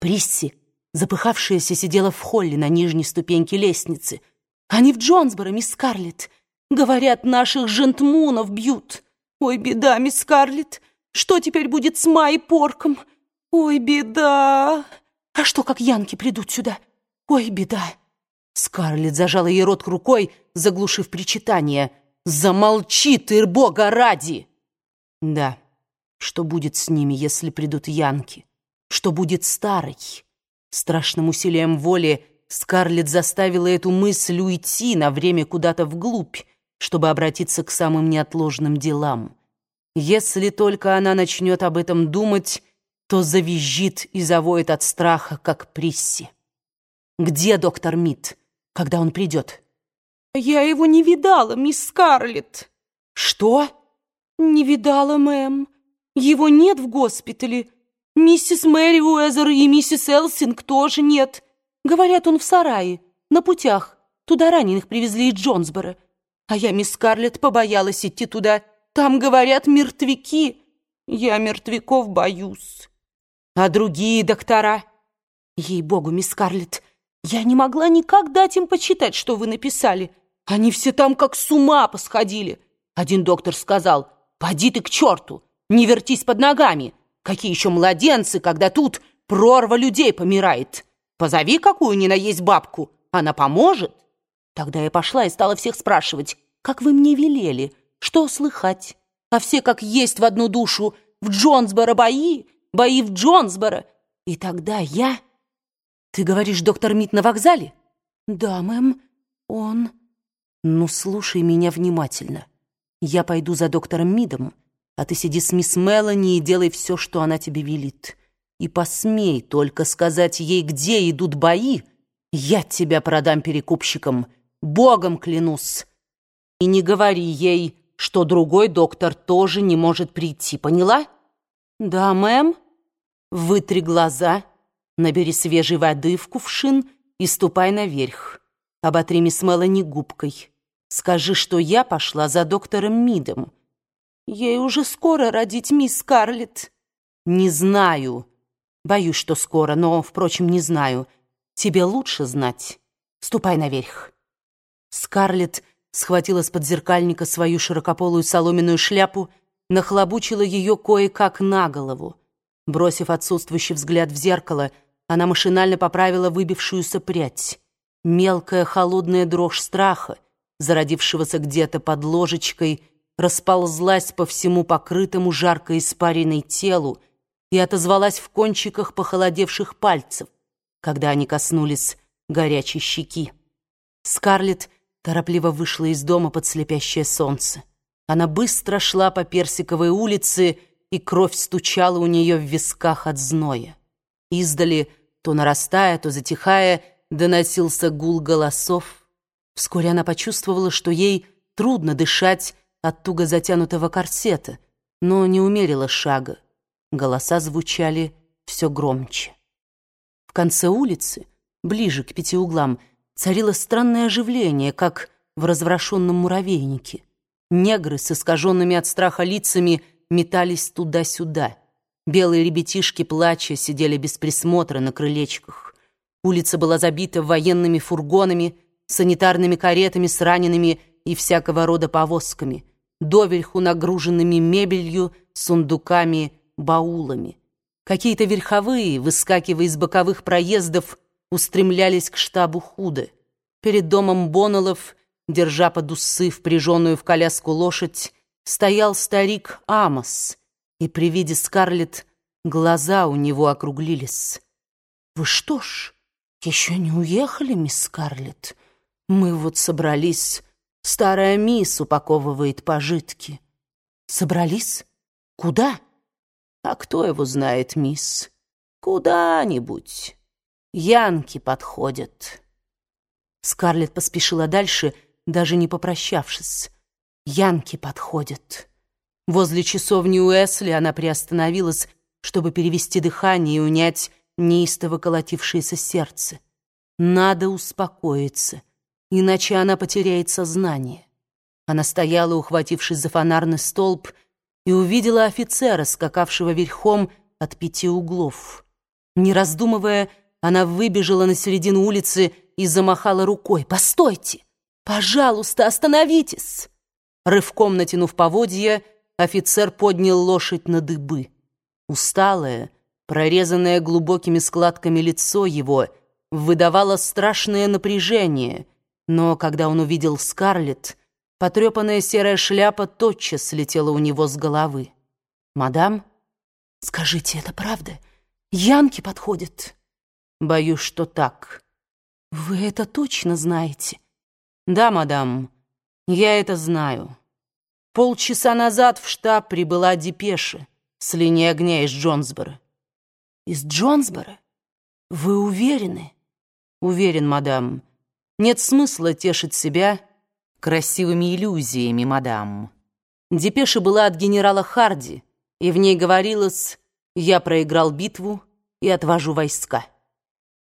Присси, запыхавшаяся, сидела в холле на нижней ступеньке лестницы. «Они в Джонсборо, мисс Скарлетт. Говорят, наших жентмунов бьют. Ой, беда, мисс Скарлетт. Что теперь будет с Май Порком? Ой, беда. А что, как янки придут сюда? Ой, беда». Скарлетт зажала ей рот рукой, заглушив причитание. «Замолчи ты, бога ради!» «Да, что будет с ними, если придут янки? Что будет старой?» Страшным усилием воли Скарлетт заставила эту мысль уйти на время куда-то вглубь, чтобы обратиться к самым неотложным делам. Если только она начнет об этом думать, то завизжит и завоет от страха, как Присси. «Где доктор Мит, когда он придет?» «Я его не видала, мисс Скарлетт». «Что?» «Не видала, мэм. Его нет в госпитале. Миссис Мэри Уэзер и миссис Элсинг тоже нет. Говорят, он в сарае, на путях. Туда раненых привезли из Джонсбора. А я, мисс Скарлетт, побоялась идти туда. Там, говорят, мертвяки. Я мертвяков боюсь. А другие доктора? Ей-богу, мисс Скарлетт, я не могла никак дать им почитать, что вы написали. Они все там как с ума посходили. Один доктор сказал, «Поди ты к черту, не вертись под ногами». Какие еще младенцы, когда тут прорва людей помирает? Позови какую ни на есть бабку, она поможет. Тогда я пошла и стала всех спрашивать, как вы мне велели, что слыхать? А все как есть в одну душу, в Джонсборо бои, бои в Джонсборо. И тогда я... Ты говоришь, доктор Мит на вокзале? Да, мэм, он... Ну, слушай меня внимательно. Я пойду за доктором Мидом, а ты сиди с мисс Мелани и делай все, что она тебе велит. И посмей только сказать ей, где идут бои, я тебя продам перекупщикам, богом клянусь. И не говори ей, что другой доктор тоже не может прийти, поняла? Да, мэм. Вытри глаза, набери свежей воды в кувшин и ступай наверх. Оботри мисс Мелани губкой. Скажи, что я пошла за доктором Мидом. Ей уже скоро родить, мисс Скарлетт. Не знаю. Боюсь, что скоро, но, впрочем, не знаю. Тебе лучше знать. Ступай наверх. Скарлетт схватила с подзеркальника свою широкополую соломенную шляпу, нахлобучила ее кое-как на голову. Бросив отсутствующий взгляд в зеркало, она машинально поправила выбившуюся прядь. Мелкая холодная дрожь страха, зародившегося где-то под ложечкой, расползлась по всему покрытому жарко испаренной телу и отозвалась в кончиках похолодевших пальцев, когда они коснулись горячей щеки. Скарлетт торопливо вышла из дома под слепящее солнце. Она быстро шла по Персиковой улице, и кровь стучала у нее в висках от зноя. Издали, то нарастая, то затихая, доносился гул голосов. Вскоре она почувствовала, что ей трудно дышать от туго затянутого корсета, но не умерила шага. Голоса звучали все громче. В конце улицы, ближе к пяти углам, царило странное оживление, как в развращенном муравейнике. Негры с искаженными от страха лицами метались туда-сюда. Белые ребятишки, плача, сидели без присмотра на крылечках. Улица была забита военными фургонами, санитарными каретами с ранеными и всякого рода повозками доверху нагруженными мебелью, сундуками, баулами. Какие-то верховые, выскакивая из боковых проездов, устремлялись к штабу худо. Перед домом Боннеллов, держа под усы впряженную в коляску лошадь, стоял старик Амос, и при виде Скарлетт глаза у него округлились. «Вы что ж, еще не уехали, мисс Скарлетт? Мы вот собрались Старая мисс упаковывает пожитки. Собрались? Куда? А кто его знает, мисс? Куда-нибудь. Янки подходят. Скарлетт поспешила дальше, даже не попрощавшись. Янки подходят. Возле часовни Уэсли она приостановилась, чтобы перевести дыхание и унять неистово колотившееся сердце. Надо успокоиться иначе она потеряет сознание. Она стояла, ухватившись за фонарный столб, и увидела офицера, скакавшего верхом от пяти углов. Не раздумывая, она выбежала на середину улицы и замахала рукой. «Постойте! Пожалуйста, остановитесь!» Рывком натянув поводья, офицер поднял лошадь на дыбы. Усталое, прорезанное глубокими складками лицо его выдавало страшное напряжение, но когда он увидел Скарлетт, потрепанная серая шляпа тотчас слетела у него с головы. «Мадам, скажите, это правда? Янки подходят?» «Боюсь, что так». «Вы это точно знаете?» «Да, мадам, я это знаю. Полчаса назад в штаб прибыла депеша с линии огня из Джонсбора». «Из Джонсбора? Вы уверены?» «Уверен, мадам. Нет смысла тешить себя красивыми иллюзиями, мадам». Депеша была от генерала Харди, и в ней говорилось «Я проиграл битву и отвожу войска».